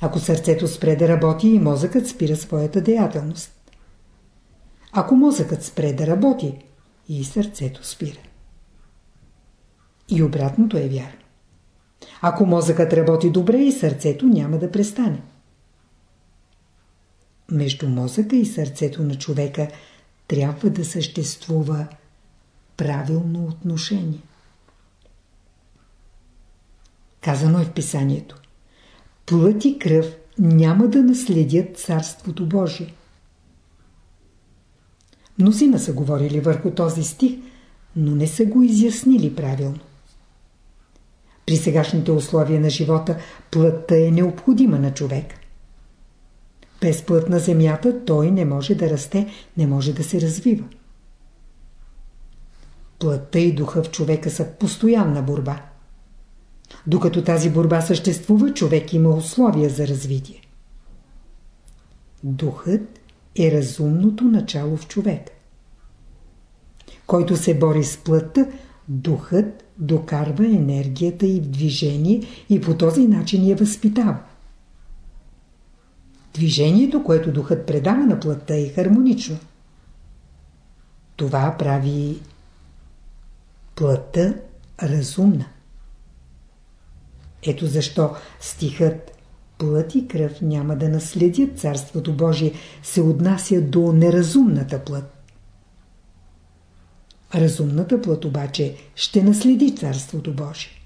Ако сърцето спре да работи и мозъкът спира своята деятелност. Ако мозъкът спре да работи, и сърцето спира. И обратното е вярно. Ако мозъкът работи добре и сърцето няма да престане. Между мозъка и сърцето на човека трябва да съществува правилно отношение. Казано е в писанието. Плът и кръв няма да наследят Царството Божие. Мнозина са говорили върху този стих, но не са го изяснили правилно. При сегашните условия на живота плътта е необходима на човек. Без плът на земята той не може да расте, не може да се развива. Плътта и духа в човека са постоянна борба. Докато тази борба съществува, човек има условия за развитие. Духът е разумното начало в човек. Който се бори с плътта, духът докарва енергията и в движение и по този начин я възпитава. Движението, което духът предава на плътта е хармонично. Това прави плътта разумна. Ето защо стихът Плът и кръв няма да наследят Царството Божие се отнася до неразумната плът. Разумната плът обаче ще наследи Царството Божие.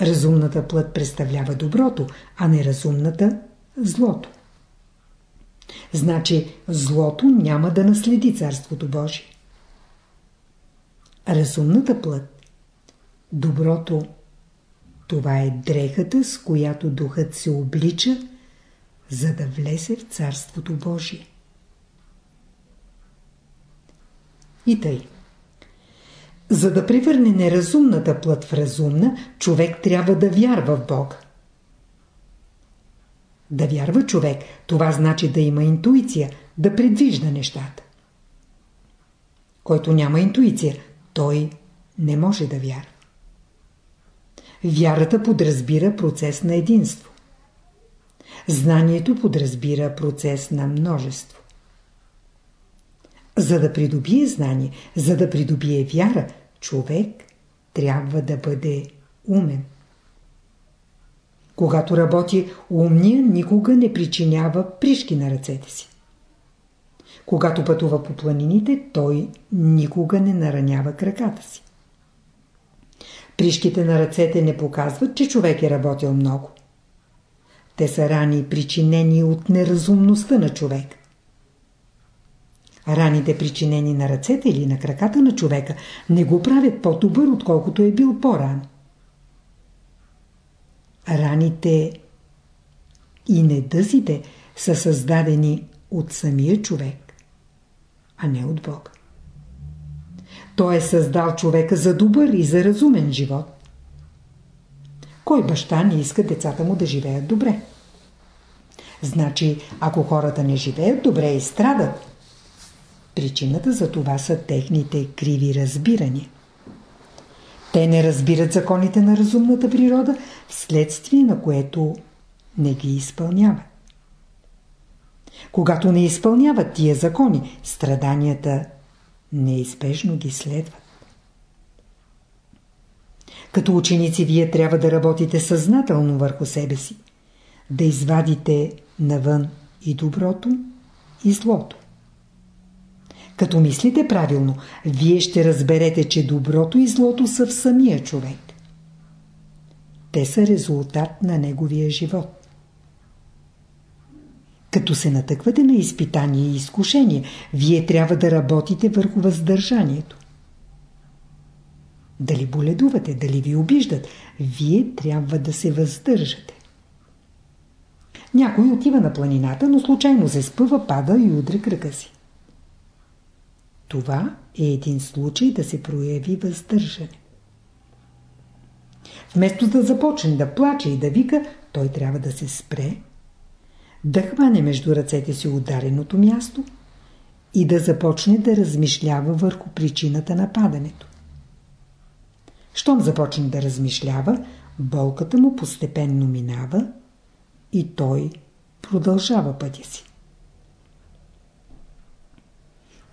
Разумната плът представлява доброто, а неразумната – злото. Значи злото няма да наследи Царството Божие. Разумната плът – доброто това е дрехата, с която духът се облича, за да влезе в Царството Божие. И тъй. За да превърне неразумната плът в разумна, човек трябва да вярва в Бог. Да вярва човек, това значи да има интуиция, да предвижда нещата. Който няма интуиция, той не може да вярва. Вярата подразбира процес на единство. Знанието подразбира процес на множество. За да придобие знание, за да придобие вяра, човек трябва да бъде умен. Когато работи, умният никога не причинява пришки на ръцете си. Когато пътува по планините, той никога не наранява краката си. Пришките на ръцете не показват, че човек е работил много. Те са рани, причинени от неразумността на човек. Раните, причинени на ръцете или на краката на човека, не го правят по-добър, отколкото е бил по-рано. Раните и недъзите са създадени от самия човек, а не от Бога. Той е създал човека за добър и за разумен живот. Кой баща не иска децата му да живеят добре? Значи, ако хората не живеят добре и страдат, причината за това са техните криви разбирания. Те не разбират законите на разумната природа, вследствие на което не ги изпълняват. Когато не изпълняват тия закони, страданията неизбежно ги следват. Като ученици вие трябва да работите съзнателно върху себе си, да извадите навън и доброто, и злото. Като мислите правилно, вие ще разберете, че доброто и злото са в самия човек. Те са резултат на неговия живот. Като се натъквате на изпитание и изкушение, вие трябва да работите върху въздържанието. Дали боледувате, дали ви обиждат, вие трябва да се въздържате. Някой отива на планината, но случайно се спъва, пада и удря кръка си. Това е един случай да се прояви въздържане. Вместо да започне да плаче и да вика, той трябва да се спре, да хване между ръцете си удареното място и да започне да размишлява върху причината на падането. Щом започне да размишлява, болката му постепенно минава и той продължава пътя си.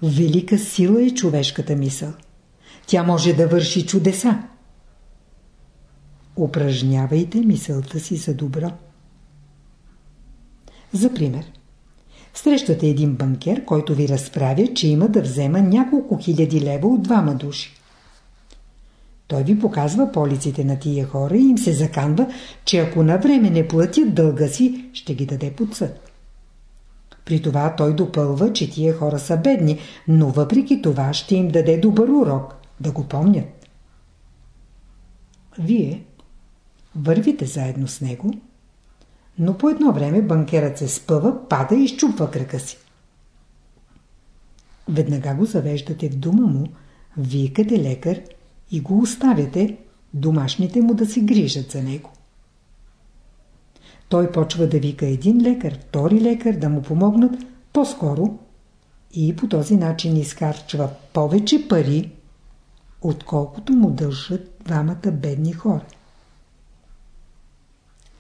Велика сила е човешката мисъл. Тя може да върши чудеса. Упражнявайте мисълта си за добро. За пример. Срещате един банкер, който ви разправя, че има да взема няколко хиляди лева от двама души. Той ви показва полиците на тия хора и им се заканва, че ако на време не платят дълга си, ще ги даде под съд. При това той допълва, че тия хора са бедни, но въпреки това ще им даде добър урок, да го помнят. Вие вървите заедно с него, но по едно време банкерът се спъва, пада и щупва кръка си. Веднага го завеждате в дома му, викате лекар и го оставяте домашните му да се грижат за него. Той почва да вика един лекар, втори лекар да му помогнат по-скоро и по този начин изхарчва повече пари, отколкото му дължат двамата бедни хора.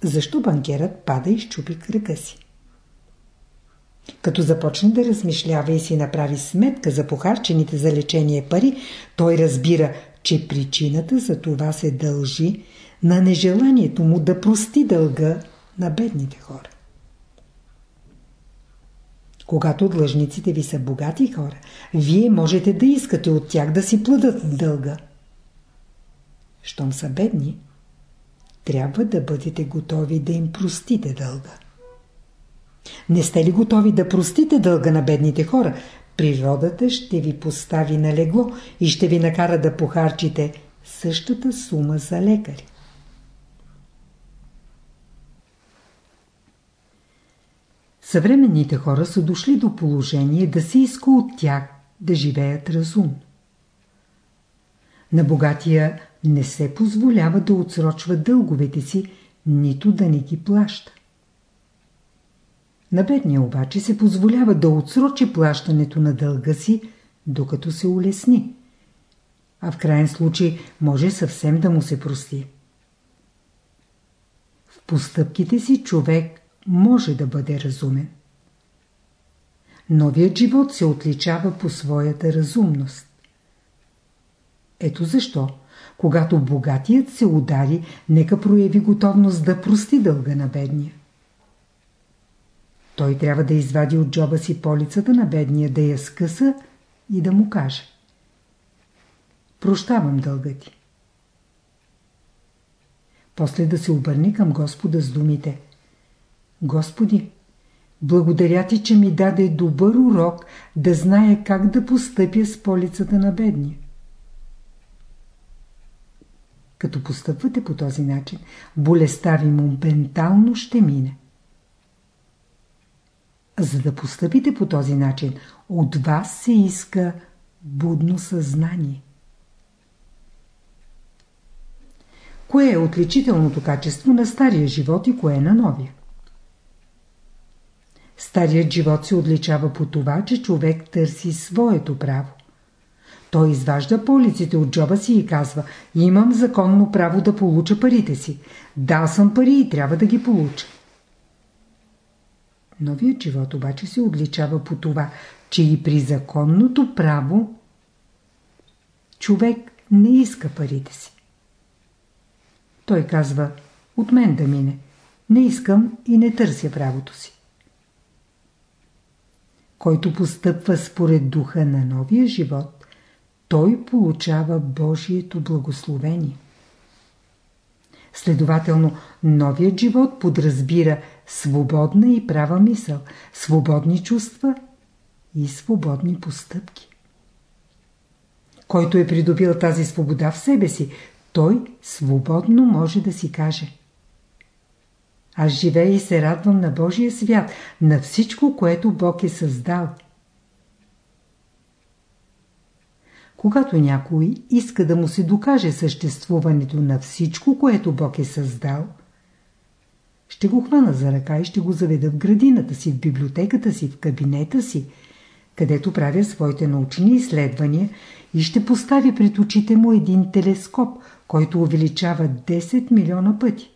Защо банкерът пада и щупи кръка си? Като започне да размишлява и си направи сметка за похарчените за лечение пари, той разбира, че причината за това се дължи на нежеланието му да прости дълга на бедните хора. Когато длъжниците ви са богати хора, вие можете да искате от тях да си плъдат дълга. Щом са бедни, трябва да бъдете готови да им простите дълга. Не сте ли готови да простите дълга на бедните хора? Природата ще ви постави на легло и ще ви накара да похарчите същата сума за лекари. Съвременните хора са дошли до положение да се иска от тях да живеят разумно. На богатия не се позволява да отсрочва дълговете си, нито да не ги плаща. На бедния обаче се позволява да отсрочи плащането на дълга си, докато се улесни. А в крайен случай може съвсем да му се прости. В постъпките си човек може да бъде разумен. Новият живот се отличава по своята разумност. Ето защо, когато богатият се удари, нека прояви готовност да прости дълга на бедния. Той трябва да извади от джоба си полицата на бедния, да я скъса и да му каже. Прощавам дълга ти. После да се обърне към Господа с думите. Господи, благодаря ти, че ми даде добър урок да знае как да постъпя с полицата на бедния. Като постъпвате по този начин, болестта ви моментално ще мине. За да постъпите по този начин, от вас се иска будно съзнание. Кое е отличителното качество на стария живот и кое е на новия? Старият живот се отличава по това, че човек търси своето право. Той изважда полиците от джоба си и казва «Имам законно право да получа парите си. Дал съм пари и трябва да ги получа». Новият живот обаче се отличава по това, че и при законното право човек не иска парите си. Той казва, от мен да мине. Не искам и не търся правото си. Който постъпва според духа на новия живот, той получава Божието благословение. Следователно, новият живот подразбира свободна и права мисъл, свободни чувства и свободни постъпки. Който е придобил тази свобода в себе си, той свободно може да си каже Аз живея и се радвам на Божия свят, на всичко, което Бог е създал. Когато някой иска да му се докаже съществуването на всичко, което Бог е създал, ще го хвана за ръка и ще го заведа в градината си, в библиотеката си, в кабинета си, където правя своите научни изследвания и ще постави пред очите му един телескоп, който увеличава 10 милиона пъти.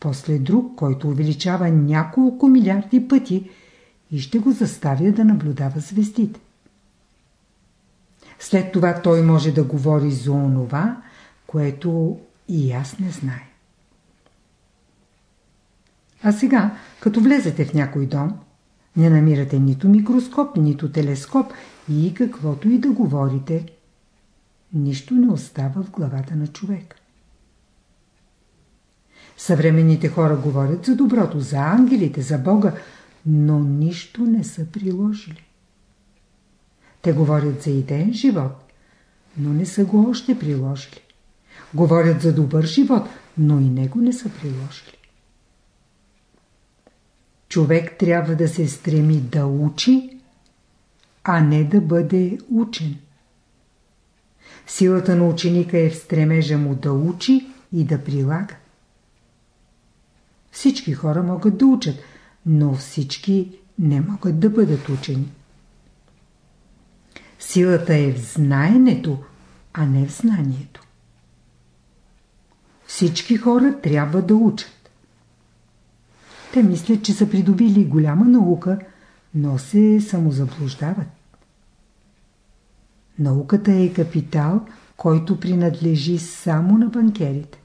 После друг, който увеличава няколко милиарди пъти и ще го заставя да наблюдава звездите. След това той може да говори за онова, което и аз не знае. А сега, като влезете в някой дом, не намирате нито микроскоп, нито телескоп и каквото и да говорите, нищо не остава в главата на човек. Съвременните хора говорят за доброто, за ангелите, за Бога, но нищо не са приложили. Те говорят за идеен живот, но не са го още приложили. Говорят за добър живот, но и него не са приложили. Човек трябва да се стреми да учи, а не да бъде учен. Силата на ученика е в стремежа му да учи и да прилага. Всички хора могат да учат, но всички не могат да бъдат учени. Силата е в знаенето, а не в знанието. Всички хора трябва да учат. Те мислят, че са придобили голяма наука, но се самозаблуждават. Науката е капитал, който принадлежи само на банкерите.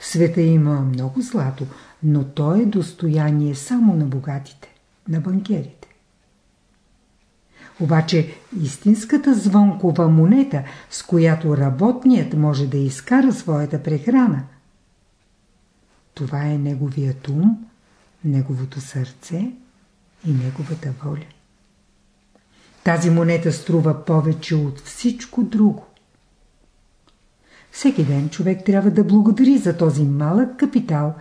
В света има много злато, но то е достояние само на богатите, на банкерите. Обаче истинската звонкова монета, с която работният може да изкара своята прехрана, това е неговият ум, неговото сърце и неговата воля. Тази монета струва повече от всичко друго. Всеки ден човек трябва да благодари за този малък капитал,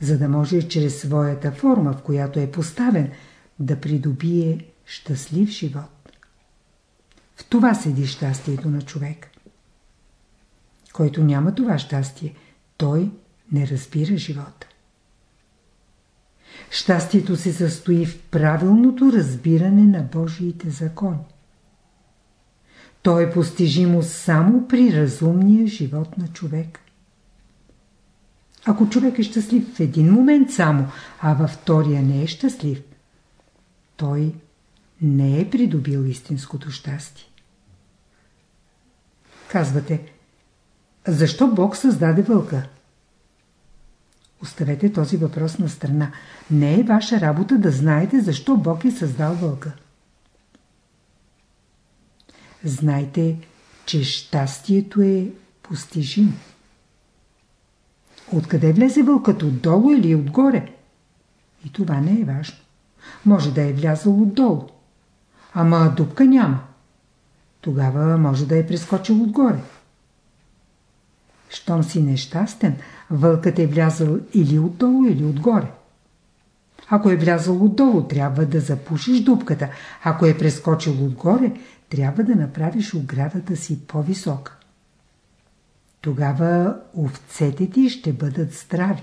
за да може чрез своята форма, в която е поставен, да придобие щастлив живот. В това седи щастието на човек. Който няма това щастие, той не разбира живота. Щастието се състои в правилното разбиране на Божиите закони. То е постижимо само при разумния живот на човек. Ако човек е щастлив в един момент само, а във втория не е щастлив, той не е придобил истинското щастие. Казвате, защо Бог създаде вълка? Оставете този въпрос на страна. Не е ваша работа да знаете защо Бог е създал вълка. Знайте, че щастието е постижимо. Откъде влезе вълкът? Отдолу или отгоре? И това не е важно. Може да е влязъл отдолу. Ама дупка няма. Тогава може да е прескочил отгоре. Щом си нещастен, вълкът е влязъл или отдолу, или отгоре. Ако е влязъл отдолу, трябва да запушиш дупката. Ако е прескочил отгоре, трябва да направиш оградата си по-висока. Тогава овцете ти ще бъдат здрави.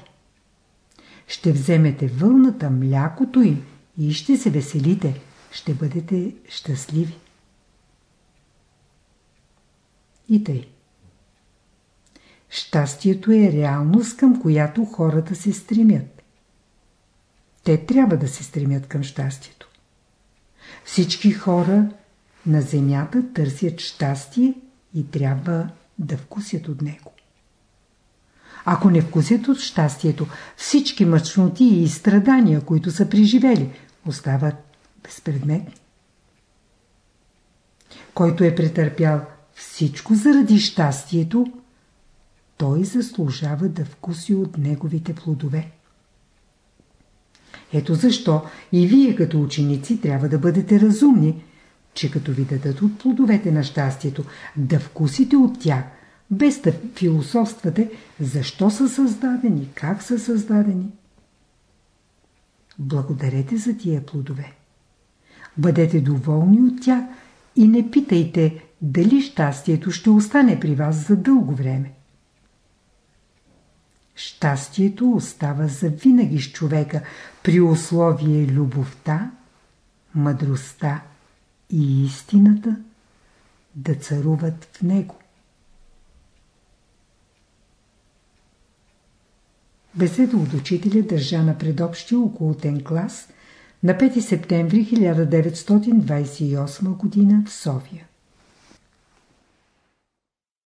Ще вземете вълната, млякото им и ще се веселите. Ще бъдете щастливи. И тъй. Щастието е реалност, към която хората се стремят. Те трябва да се стремят към щастието. Всички хора на земята търсят щастие и трябва да вкусят от него. Ако не вкусят от щастието, всички мъчноти и страдания, които са преживели, остават безпредметни. Който е претърпял всичко заради щастието, той заслужава да вкуси от неговите плодове. Ето защо и вие като ученици трябва да бъдете разумни, че като ви дадат от плодовете на щастието, да вкусите от тях, без да философствате защо са създадени, как са създадени. Благодарете за тия плодове. Бъдете доволни от тях и не питайте дали щастието ще остане при вас за дълго време. Щастието остава за винаги с човека при условие любовта, мъдростта и истината да царуват в него. Беседа от учителя държа на предобщия околотен клас на 5 септември 1928 г. в София.